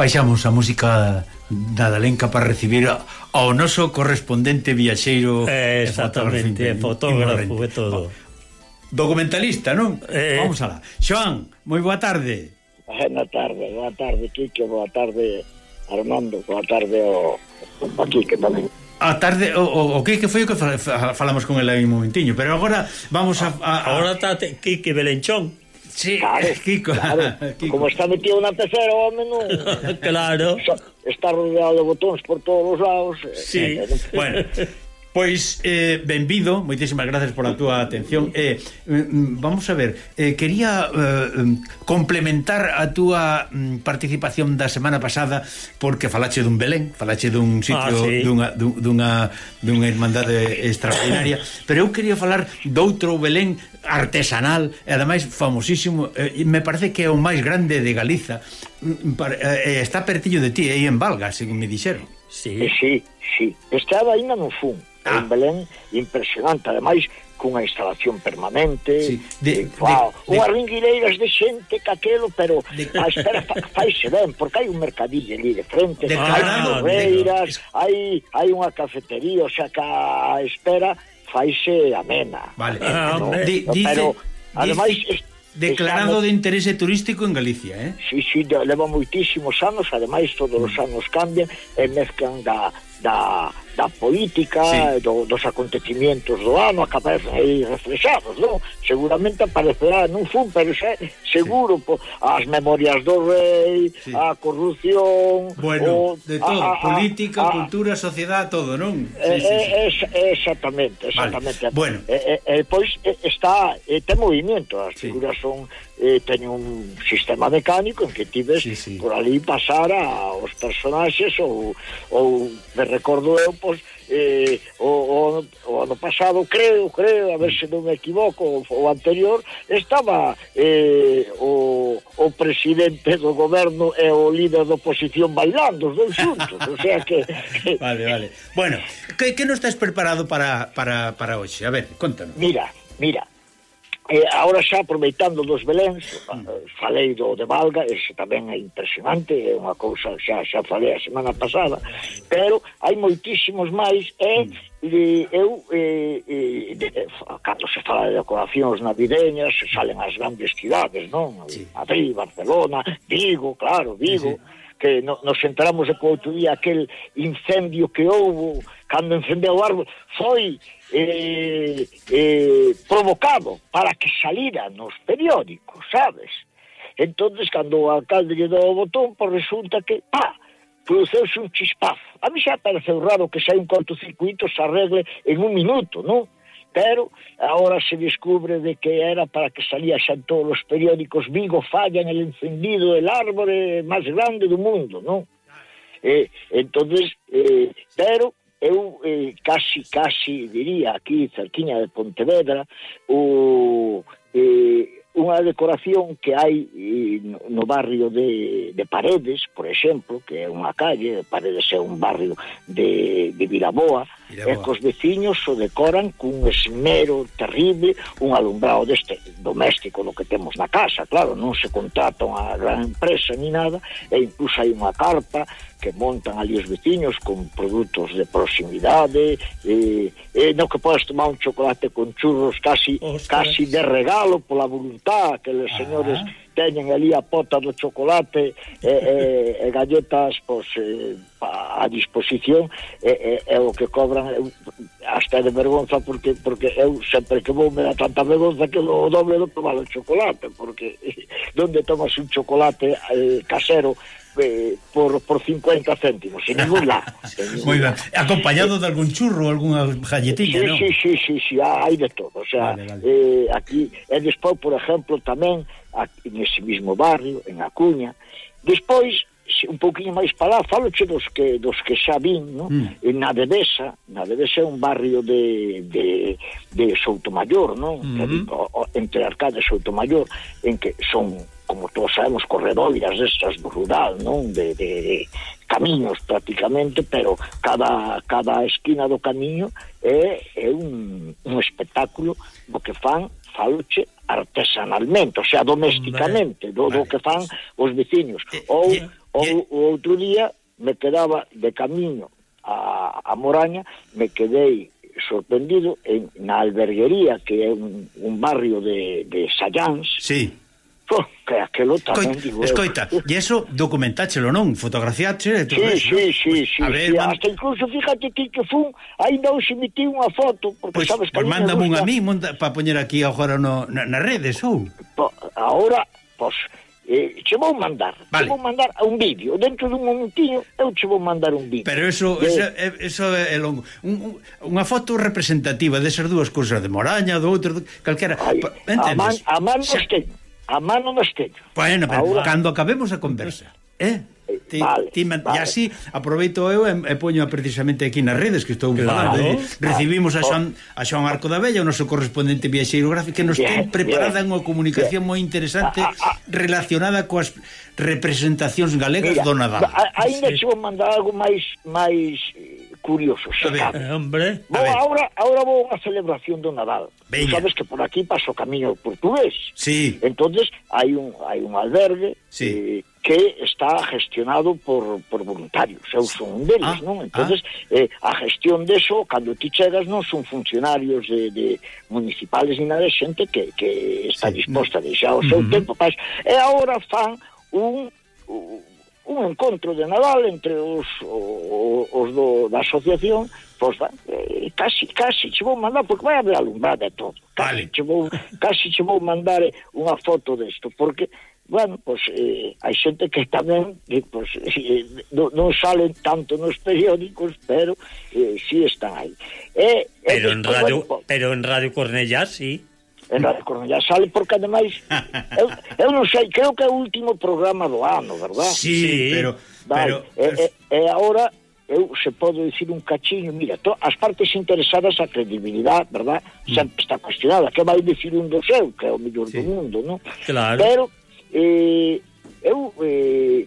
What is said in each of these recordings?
baixamos a música da Dalenca para recibir ao noso correspondente viaxeiro eh, exactamente, e fotógrafo e todo oh, documentalista, non? Eh... eh. Vamos alá. Xoan, moi boa tarde. Boa tarde, boa tarde, Quique, boa tarde, Armando, boa tarde ao, ao Quique tamén. A tarde, o, o, o que foi o que falamos con el aí un momentiño, pero agora vamos a... a, a... Agora está Quique Belenchón. Sí, claro, Kiko. Claro. Kiko. Como está metido na pecera, home, non... claro. Está rodeado de botóns por todos os lados. Sí. Eh, eh, bueno, Pois, eh, benvido, moitísimas gracias a túa atención. Eh, mm, mm, Vamos a ver, eh, quería eh, mm, complementar a túa mm, participación da semana pasada Porque falache dun Belén, falache dun sitio, ah, sí. dunha, dunha, dunha irmandade extraordinaria. Pero eu quería falar doutro Belén artesanal E ademais famosísimo, eh, me parece que é o máis grande de Galiza. Para, eh, eh, Está pertillo de ti, aí en Valga, según me dixeron. Sí, eh, sí, sí. estaba ainda no fun ah. en Belén impresionante, ademais cunha instalación permanente sí. de, eh, de, wow, de, unhas ringuileiras de xente caquelo, pero de, a espera fa, faise ben, porque hai un mercadillo ali de frente, de hai correiras hai, hai unha cafetería o xa que a espera faise amena vale. ah, ah no, de, dice, pero ademais dice... Declarado de interese turístico en Galicia, eh? Sí, sí, leva moitísimos anos, ademais todos os mm. anos cambian e mezclan da, da da política, sí. do, dos acontecimientos do ano, acabarán aí reflexados, non? Seguramente aparecerá nun fun, pero xa, seguro sí. po, as memorias do rei, sí. a corrupción... Bueno, o, de todo, a, a, política, a, cultura, sociedade, todo, non? Sí, eh, sí, sí. Es, exactamente, exactamente. Vale. Bueno. Eh, eh, pois está, eh, ten movimento, as figuras sí. son eh, teño un sistema mecánico en que tives sí, sí. por ali pasar a, aos personaxes ou, ou me recordo eu pois, eh, o, o, o ano pasado creo, creo, a ver se non me equivoco o, o anterior, estaba eh, o, o presidente do goberno e o líder da oposición bailando os dois xuntos o sea que... vale, vale bueno, que, que non estás preparado para, para, para hoxe? a ver, contanos mira, mira E agora xa aproveitando dos Beléns, eh, mm. falei do de Valga, ese tamén é impresionante, é unha cousa xa xa falei a semana pasada, pero hai moitísimos máis e mm. e eu e, e, de, cando se fala de decoracións navideñas salen as grandes cidades non? Sí. Madrid, Barcelona, Vigo claro, Vigo sí, sí. que no, nos enteramos de que outro día aquel incendio que houve cando encendeu o árbol, foi eh, eh, provocado para que salira nos periódicos, sabes? entonces cando o alcalde lle dou o botón, pois resulta que, pá, produceuse un chispazo. A mí xa pareceu raro que xa un cortocircuito se arregle en un minuto, non? pero ahora se descubre de que era para que salía xa en todos os periódicos Vigo falla en el encendido del árbol eh, máis grande do mundo, non? Eh, entonces, eh, pero eh, casi, casi, diría, aquí cerquiña de Pontevedra, o eh, unha decoración que hai no barrio de, de Paredes, por exemplo, que é unha calle, Paredes é un barrio de, de Viraboa, e que os veciños o decoran cun esmero terrible, un alumbrado deste doméstico no que temos na casa, claro, non se contrata unha gran empresa ni nada, e incluso hai unha carpa que montan ali os veciños con produtos de proximidade e, e no que podes tomar un chocolate con churros casi Ostras. casi de regalo pola voluntad que os ah. señores ah teñen ali a pota do chocolate e, e, e galletas pois, eh, a disposición e, e, e o que cobran eu, hasta de vergonza porque porque eu sempre que vou me dá tanta vergonza que o doble do que vale o chocolate porque donde tomas un chocolate eh, casero eh, por, por 50 céntimos, en ningún lado. Moi ben, acompañado de algún churro, algunha galletilla, sí, non? Sí, sí, sí, sí, hai de todo, o sea, vale, vale. Eh, aquí, e despois, por exemplo, tamén en ese mismo barrio, en A Cuña. Despois, un pouquinho máis para lá, falo che dos que, dos que xa vin, no? mm. na Devesa, na Devesa é un barrio de, de, de Soutomayor, no? Mm -hmm. Entre Arcade e Soutomayor, en que son, como todos sabemos, corredoiras destas do rural, non? De, de, de camiños prácticamente, pero cada, cada esquina do camiño é, é un, un espectáculo do que fan faloche artesanalmente, o sea, domesticamente, do, do que fan os veciños. Eh, ou, ou o outro día me quedaba de camiño a, a Moraña, me quedei sorprendido en, na alberguería, que é un, un barrio de, de Sallans, sí que que lota Coi, mendigo. Escoita, e eso documentáchelo, non? Fotografiáchelo e todo sí, eso. Sí, sí, sí, a ver, sí, man... hasta incluso fíjate ti que fun, ainda hoxe metí unha foto, porque pues, sabes que... Pues mandame un a mí, monta, para poñer aquí agora no, na, nas redes, ou? Po, ahora, pois... Pues, eh, che vou mandar, vale. che vou mandar un vídeo, dentro dun momentinho eu che vou mandar un vídeo. Pero eso, de... eso, eh, eso é longo. Un, unha foto representativa desas dúas cousas de Moraña, do outro, calquera. Ay, a man, a man o sea a mano nos teño. Bueno, pero Ahora... cando acabemos a conversa, eh? Ti, vale, ti, vale. E así aproveito eu e, e poño precisamente aquí nas redes que estou claro, falando. Eh? Recibimos a Xoan, a Xoan Arco da Vella, o noso correspondente viaxeiro gráfico, que nos bien, ten preparada bien, unha comunicación moi interesante ah, ah, ah. relacionada coas representacións galegas Mira, do Nadal. Ainda sí. vou mandar algo máis máis curioso. Se cabe. ver, hombre, a ver. Ahora, ahora vou a celebración do Nadal. Veña. Sabes que por aquí pasa o camiño portugués. Sí. Entonces, hai un, hai un albergue sí. eh, que está gestionado por, por voluntarios, eu son un deles, ah, non? Ah. Entonces, ah. eh, a gestión deso, cando ti chegas, non son funcionarios de, de municipales ni nada, é xente que, que está sí. disposta a deixar o seu uh tempo, pas, e agora fan un, un un encontro de Nadal entre os, os, os do, da asociación pois, eh, casi, casi che vou mandar porque vai haber alumbrada e todo casi, vale. che vou, casi che vou mandar eh, unha foto desto porque bueno, pois eh, hai xente que tamén eh, pois, eh, eh non, non salen tanto nos periódicos, pero eh, si sí están aí. E, eh, pero, eh, en radio, bueno, pero en Radio Cornellá, sí en Radio Cornellá sale porque ademais eu, eu non sei, creo que é o último programa do ano, verdad? Sí, sí pero, vale, pero... E, e, e agora eu se podo dicir un cachiño, mira, to, as partes interesadas a credibilidade, verdad, mm. sempre está cuestionada, que vai dicir un do seu, que é o mellor sí. do mundo, non? Claro. Pero eh, eu eh,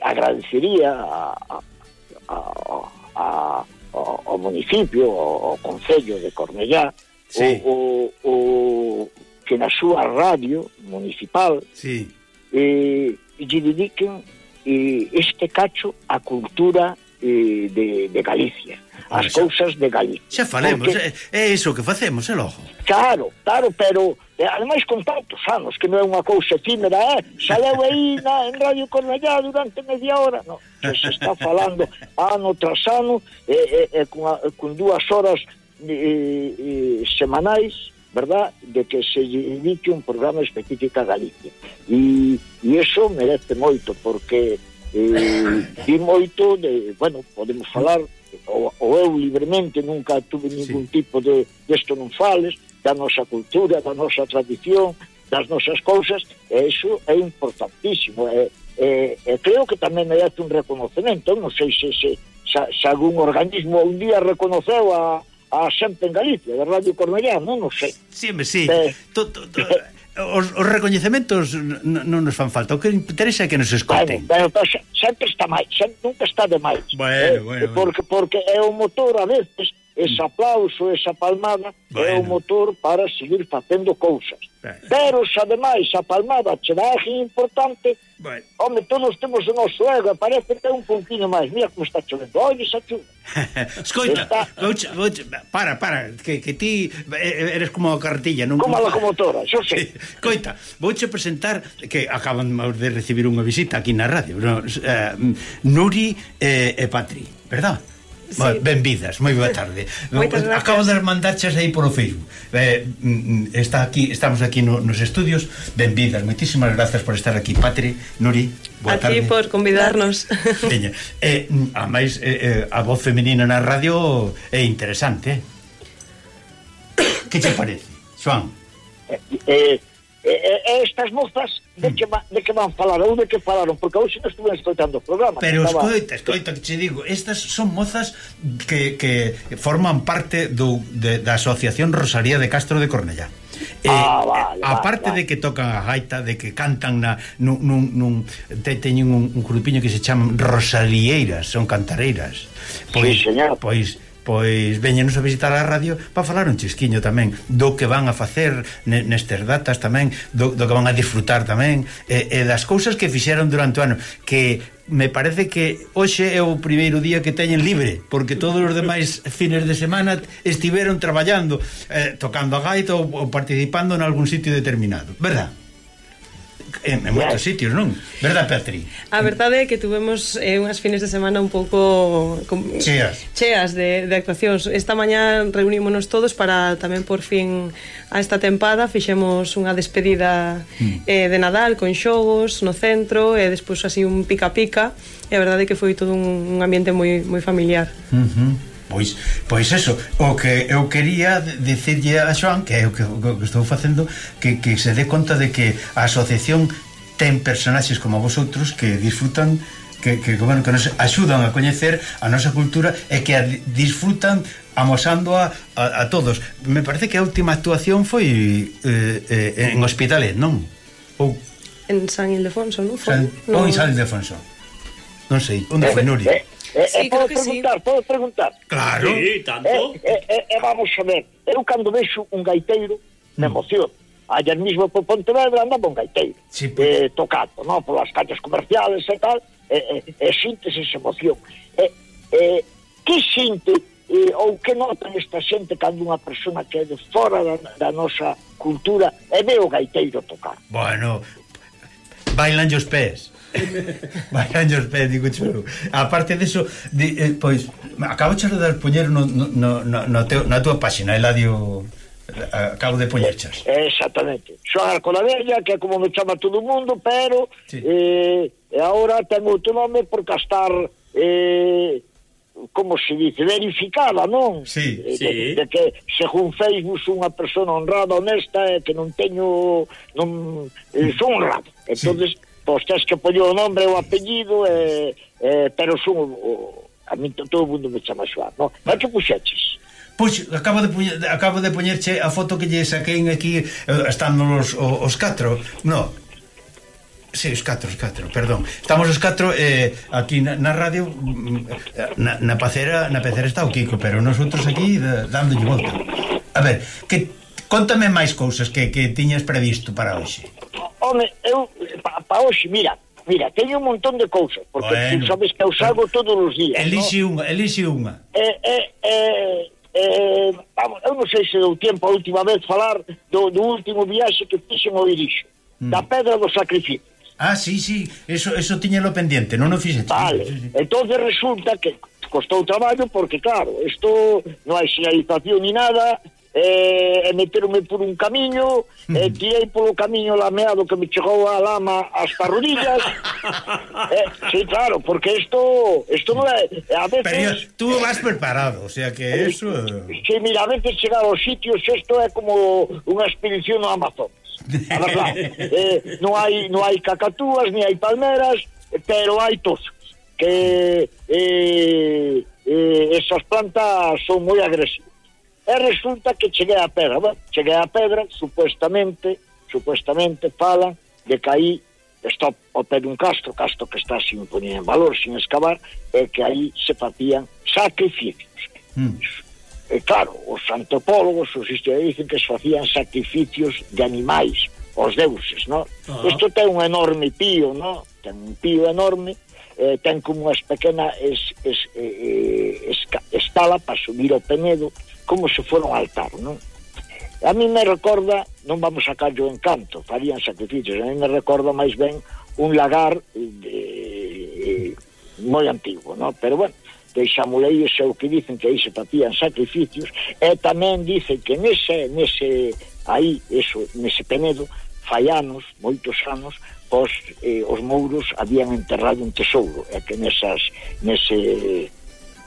agradecería a, a, a, a, ao municipio, ao, ao Concello de Cornellá, sí. o, o, o que na súa radio municipal sí. eh, lle dediquen eh, este cacho a cultura eh, de, de Galicia ah, as xa, cousas de Galicia. Xa falemos, Porque, é, é iso que facemos, é logo. Claro, claro, pero eh, ademais con tantos anos, que non é unha cousa efímera, ah, eh? saleu aí na, en Radio Cornellá durante media hora, no, que se está falando ano tras ano, e, e, eh, eh, eh con, a, con dúas horas e, e, semanais verdad, de que se dedique un programa específico a Galicia e, e eso merece moito porque eh, di moito de, bueno, podemos falar ou, ou eu libremente nunca tuve ningún sí. tipo de desto non fales da nosa cultura, da nosa tradición das nosas cousas e iso é importantísimo e, e, e creo que tamén merece un reconocemento non sei se, se, se, se algún organismo un día reconoceu a, a xente en Galicia, de Radio Cornellá, non, non sei. Siempre, sí, eh, to, to, to, os, os recoñecementos non nos fan falta, o que interesa é que nos escoiten. Bueno, bueno, sempre está máis, sempre, nunca está de máis. Bueno, eh? bueno, bueno. Porque, porque é o motor a veces ese aplauso, esa palmada bueno. é o motor para seguir facendo cousas. Bueno. Pero se ademais a palmada che dá importante, bueno. home, todos temos o noso ego, parece que é un pouquinho máis. Mira como está chovendo, olha esa chuva. Escoita, está... vouche, vouche, para, para, que, que ti eh, eh, eres como a cartilla, non? Como a locomotora, xo sei. Coita, vouche presentar que acaban de recibir unha visita aquí na radio, no, eh, Nuri e, e Patri, verdad? Sí. Benvidas, moi boa tarde. Acabo de mandarchas aí por o Facebook. Eh, mm, mm, está aquí, estamos aquí no, nos estudios. Benvidas, moitísimas grazas por estar aquí, Patri, Nuri. Boa a tarde. ti por convidarnos. Veña. Eh, mm, a máis eh, eh, a voz feminina na radio é interesante. Eh. Que che parece, Joan? Eh, eh, eh, eh, estas mozas de que, va, de que van falar ou de que falaron, porque hoxe non estuve escoitando o programa. Pero estaba... escoita, escoita, que te digo, estas son mozas que, que forman parte do, de, da Asociación Rosaría de Castro de Cornellá. Eh, ah, vale, aparte vale, de que tocan a gaita, de que cantan na, nun, nun, nun, te, teñen un, un grupiño que se chaman Rosalieiras, son cantareiras. Pois, sí, señor. pois pois veñenos a visitar a radio para falar un chisquiño tamén do que van a facer nestes datas tamén, do, do que van a disfrutar tamén, e, e das cousas que fixeron durante o ano, que me parece que hoxe é o primeiro día que teñen libre, porque todos os demais fines de semana estiveron traballando, eh, tocando a gaita ou, ou participando en algún sitio determinado, verdad? en, en moitos sitios, non? Verdad, Petri? A verdade é que tuvemos eh, unhas fines de semana un pouco com, cheas, cheas de, de actuacións. Esta mañá reunímonos todos para tamén por fin a esta tempada fixemos unha despedida mm. eh, de Nadal con xogos no centro e despois así un pica-pica e a verdade é que foi todo un, un ambiente moi moi familiar. Uh -huh. Pois, pois eso, o que eu quería dicirlle a Xoan, que é o que, o que estou facendo, que, que se dé conta de que a asociación ten personaxes como vosotros que disfrutan que, que, bueno, que nos axudan a coñecer a nosa cultura e que a disfrutan amosando a, a, a todos. Me parece que a última actuación foi eh, eh, en Hospitalet, non? Ou... En San Ildefonso, non? Foi? San... No... Ou en San Ildefonso. Non sei, onde foi eh, Nuri? Eh, Eh, sí, eh, podo preguntar, sí. podo preguntar. Claro. Sí, tanto. Eh, eh, eh, eh, vamos a ver, eu cando vexo un gaiteiro, me mm. emociono. Ayer mismo por Pontevedra andaba un gaiteiro sí, pues. eh, tocando, ¿no? Por las calles comerciales e tal, e, eh, e sintes esa emoción. Eh, eh, que sinte eh, ou que nota esta xente cando unha persona que é de fora da, da nosa cultura e ve o gaiteiro tocar? Bueno, bailan os pés. Baixanlle os pés, digo chulo. A parte deso, de, eh, pois, acabo de dar poñer no, no, no, no teo, na túa páxina, Eladio eh, acabo de poñerchas. Exactamente. Xoan Arcolavella, que é como me chama todo o mundo, pero sí. eh, agora ten outro nome por castar eh, como se dice, verificada, non? Sí, eh, sí. De, de que, según Facebook, unha persona honrada, honesta, e eh, que non teño... Non, eh, son honrado. entonces sí Pois tens que poñer o nome e o apellido, e, e, pero son... O, a mí todo o mundo me chama Xoan non? Mas que puxeches? Pois acabo de poñer, acabo de poñerche a foto que lle saquein aquí eh, estando os, os, os catro. No. Sí, os catro, os catro, perdón. Estamos os catro eh, aquí na, na radio mm, na, na pacera, na pecera está o Kiko, pero nosotros aquí da, dándolle volta. A ver, que contame máis cousas que, que tiñas previsto para hoxe. Home, eu, pa, pa hoxe, mira, mira, teño un montón de cousas, porque bueno, tú sabes que eu salgo todos os días. Elixe no? unha, elixe unha. Eh, eh, eh, eh, vamos, eu non sei se deu tempo a última vez falar do, do último viaxe que fixen ao Irixo, mm. da Pedra do Sacrificio. Ah, sí, sí, eso, eso tiñelo pendiente, non o fixete. Vale, sí, sí. entonces resulta que costou traballo porque, claro, isto non hai señalización ni nada, eh, e meteronme por un camiño, mm. e eh, tirei polo camiño lameado que me chegou a lama ás parrodillas. eh, sí, claro, porque isto, isto non é, a veces... Pero tú vas preparado, o sea que eh, eso... Eh. Sí, mira, a veces chegar aos sitios, isto é como unha expedición no Amazon. A verdad, eh, non hai, non hai cacatúas, ni hai palmeras, pero hai tos, que eh, eh, esas plantas son moi agresivas. E resulta que cheguei a pedra. Bueno, cheguei a pedra, supuestamente, supuestamente falan de que aí está ao pé dun castro, castro que está sin poñer en valor, sin excavar, e que aí se facían sacrificios. Mm. E claro, os antropólogos, os historiadores, dicen que se facían sacrificios de animais, os deuses, non? Ah. Isto uh -huh. ten un enorme pío, non? Ten un pío enorme, eh, ten como unha pequena es, es, eh, esca, escala para subir o penedo, como se fora un altar, non? A mí me recorda, non vamos a callo en canto, farían sacrificios, a mí me recorda máis ben un lagar de, de, moi antigo, non? Pero bueno, deixámosle aí o que dicen que aí se facían sacrificios e tamén dicen que nese, nese aí, eso, nese penedo fai anos, moitos anos, pois eh, os mouros habían enterrado un tesouro, e que nesas nese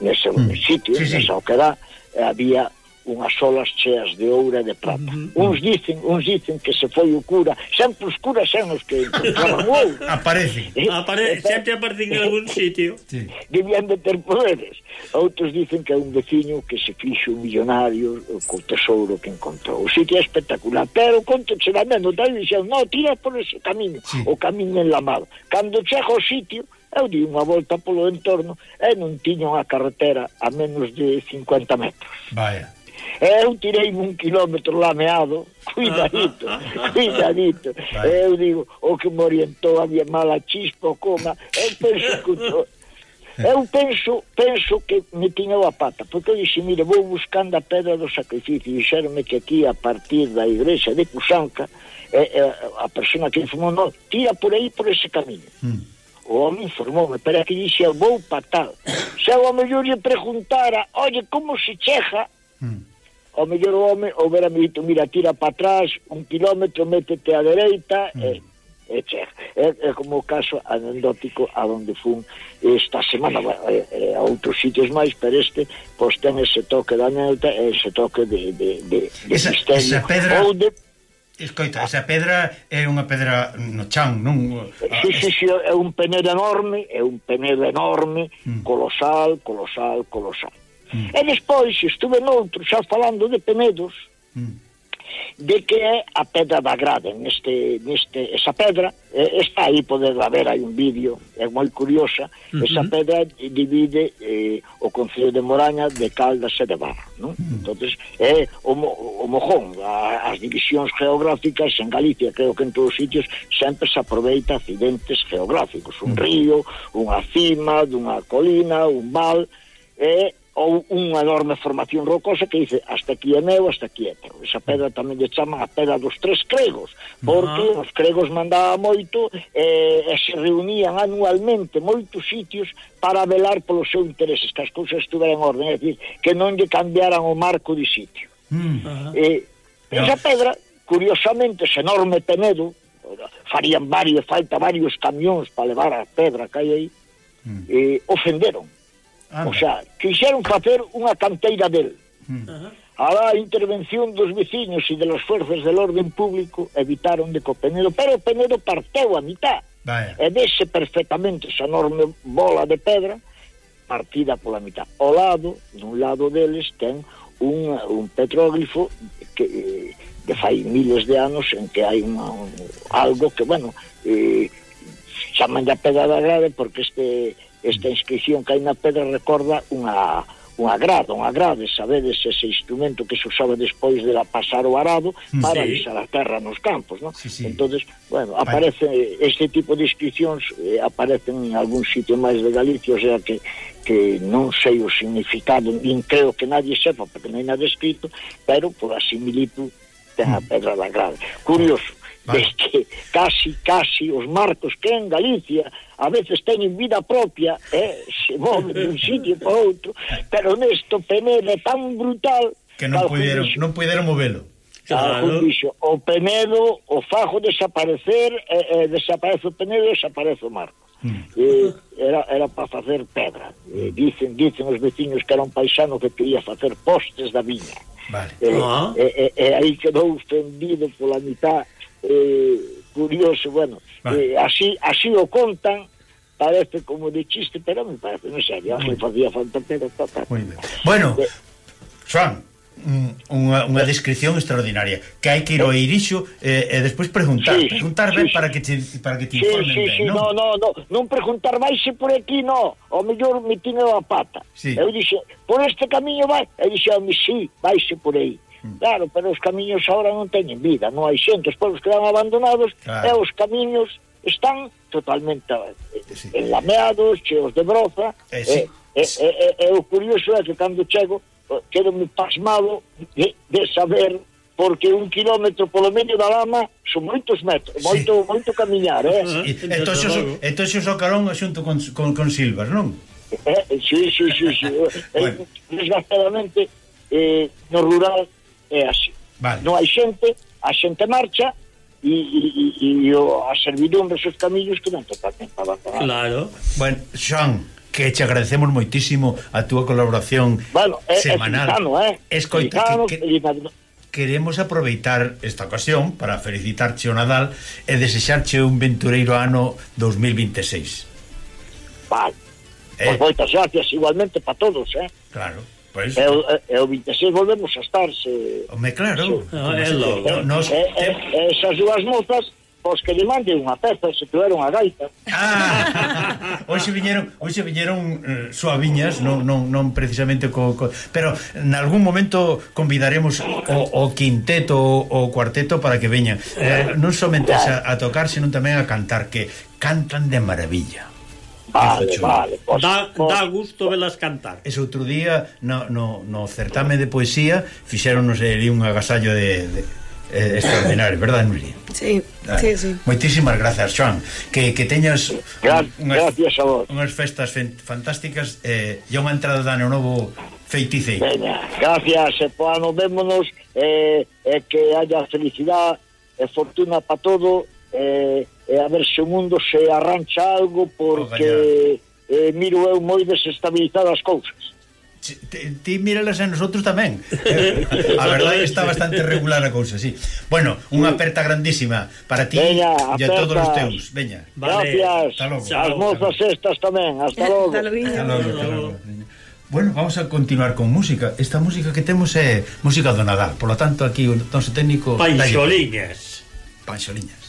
nese mm. sitio, sí, sí. nesa oquedad, Eh, había unhas olas cheas de ouro e de prata. Mm. Uns dicen, uns dicen que se foi o cura, sempre os curas eran os que encontraban o ouro. Aparecen. Eh, Apare eh, sempre aparecen en algún sitio. sí. Debían de ter poderes. Outros dicen que é un veciño que se fixo un millonario co tesouro que encontrou. O sitio é espectacular, pero conto che da menos, tal, dixen, no, tira por ese camiño, sí. o camiño enlamado. Cando chega ao sitio, Eu di unha volta polo entorno e non tiña unha carretera a menos de 50 metros. Vaya. E eu tirei un kilómetro lameado, cuidadito, cuidadito. Vaya. Eu digo, o que me orientou había mala chispa, coma, eu penso que To... Eu penso, penso que me tiñou a pata, porque eu dixi, mire, vou buscando a pedra do sacrificio, e dixeronme que aquí a partir da igrexa de Cusanca, eh, eh, a persona que informou, no, tira por aí por ese camiño. Mm. O home informoume, pero que dixe, vou patal. Se ao mellor lle preguntara, oye, como se chega? Mm. Ao mellor o home, o me dito, mira, tira para atrás, un kilómetro, métete á dereita, mm. e, e chega. É, é como o caso anecdótico a onde fun esta semana, bueno, é, é, a outros sitios máis, pero este, pois ten ese toque da anécdota, ese toque de, de, de, de esa, misterio. Esa pedra... Ou de Escoita, esa pedra é unha pedra no chan, non? Sí, sí, sí, é un penedo enorme, é un penedo enorme, mm. colosal, colosal, colosal. Mm. E despois estuve noutro xa falando de penedos, mm de que é a pedra da grade neste, neste, esa pedra eh, está aí, podes ver, hai un vídeo é moi curiosa, uh -huh. esa pedra divide eh, o Concello de Moraña de Caldas e de Barra non? Uh -huh. entonces é o, o mojón a, as divisións geográficas en Galicia, creo que en todos os sitios sempre se aproveita accidentes geográficos un uh -huh. río, unha cima dunha colina, un val e ou unha enorme formación rocosa que dice hasta aquí é meu, hasta aquí é teu. Esa pedra tamén lle chaman a pedra dos tres cregos, porque ah. os cregos mandaba moito eh, e se reunían anualmente moitos sitios para velar polos seus intereses, que as cousas estuveran en orden, é dicir, que non lle cambiaran o marco de sitio. Mm. E, eh, esa pedra, curiosamente, ese enorme penedo, farían varios, falta varios camións para levar a pedra que hai aí, mm. eh, ofenderon Anda. O sea, quixeron facer unha canteira del. Hmm. Uh -huh. A intervención dos veciños e de las fuerzas del orden público evitaron de que o Penedo, pero o Penedo parteu a mitad. Vaya. E vese perfectamente esa enorme bola de pedra partida pola mitad. Ao lado, dun lado deles, ten un, un petróglifo que eh, de fai miles de anos en que hai unha, un, algo que, bueno, eh, chaman da pedra da grave porque este Esta inscripción que hai na pedra recorda unha unha grada, unha grade, sabedes ese instrumento que se usaba despois de la pasar o arado mm. para sí. alisar a terra nos campos, non? Sí, sí. Entonces, bueno, aparece este tipo de inscripcións eh, aparecen en algún sitio máis de Galicia, o sea que que non sei o significado, nin creo que nadie sepa, porque non hai nada escrito, pero por a similitud ten a mm. pedra da grade. Curioso, vale. que casi, casi os marcos que en Galicia a veces teñen vida propia, eh, se moven dun sitio para outro, pero nesto Penedo é tan brutal que non puderon, non puderon movelo. Claro. Dixo, o Penedo, o fajo desaparecer, eh, eh, desaparece o Penedo, desaparece o Marco. Mm. Eh, era, era para facer pedra. Eh, dicen, dicen os veciños que era un paisano que quería facer postes da viña. Vale. Eh, ah. eh, eh, eh, aí quedou fendido pola mitad eh, curioso, bueno, vale. eh, así, así o contan parece como de chiste, pero me parece, non sei, eu me facía fantapero total. Muy ben. Bueno, Joan, unha, unha descripción extraordinaria que hai que ir ao Irixo eh, e despois preguntar, sí, preguntar ben sí, para que te, para que te sí, informen sí, ben, sí, non? No, no, non preguntar vai se por aquí, no o mellor me tiño a pata sí. eu dixo, por este camiño vai e dixo, mi sí, vaise por aí mm. Claro, pero os camiños agora non teñen vida, non hai xente, os povos quedan abandonados claro. e os camiños están totalmente eh, sí. enlameados, cheos de broza. Eh, sí. e, eh, eh, eh, eh, o curioso é que cando chego, eh, quedo me pasmado de, de saber porque un kilómetro polo medio da lama son moitos metros, sí. moito moito camiñar, eh? Sí. Entón entón o carón xunto con, con, con Silvas, non? Eh, sí, sí, sí, sí. bueno. Desgraciadamente eh, no rural é así. Vale. Non hai xente, a xente marcha e, e, e, e o, as servidumbres os camiños que non tocaten para pagar. Claro. Bueno, Xoan, que che agradecemos moitísimo a túa colaboración bueno, é, semanal. É, eh? Escoita, sano, que, que, queremos aproveitar esta ocasión para felicitarche o Nadal e desexarche un ventureiro ano 2026. Vale. Eh? Pois moitas gracias igualmente para todos, eh? Claro. Pois. E, e, e o 26 volvemos a estar se... Home, claro, se, ah, é logo nos... e, e, e esas dúas mozas pois que lle mande unha peza se tuveron a gaita. Ah, hoxe viñeron, hoxe viñeron uh, suaviñas, non, non, non precisamente co, co pero algún momento convidaremos o, o quinteto o cuarteto para que veñan. Eh, eh non somente a, a tocar, senón tamén a cantar que cantan de maravilla. Vale, vale. Pues, da, da gusto velas cantar. Ese outro día no, no, no certame de poesía fixéronos ali un agasallo de, de eh, extraordinario, verdad, Nuria? Sí, ah, sí, sí. Moitísimas grazas, Joan. Que, que teñas Gra unhas, gracias a vos. unhas festas fantásticas eh, e unha entrada dan o novo feitice. Veña, gracias, e pois, nos vémonos eh, eh, que haya felicidade e fortuna para todo eh, e a ver se o mundo se arrancha algo porque oh, eh, miro eu moi desestabilizadas cousas ti, ti míralas a nosotros tamén eh, a verdade está bastante regular a cousa sí. bueno, unha aperta grandísima para ti e a todos os teus veña. Vale. gracias, as mozas estas tamén hasta logo, hasta logo. Hasta logo, hasta logo. Bueno, vamos a continuar con música. Esta música que temos é música do Nadal. Por lo tanto, aquí o noso técnico... Panxoliñas. Panxoliñas.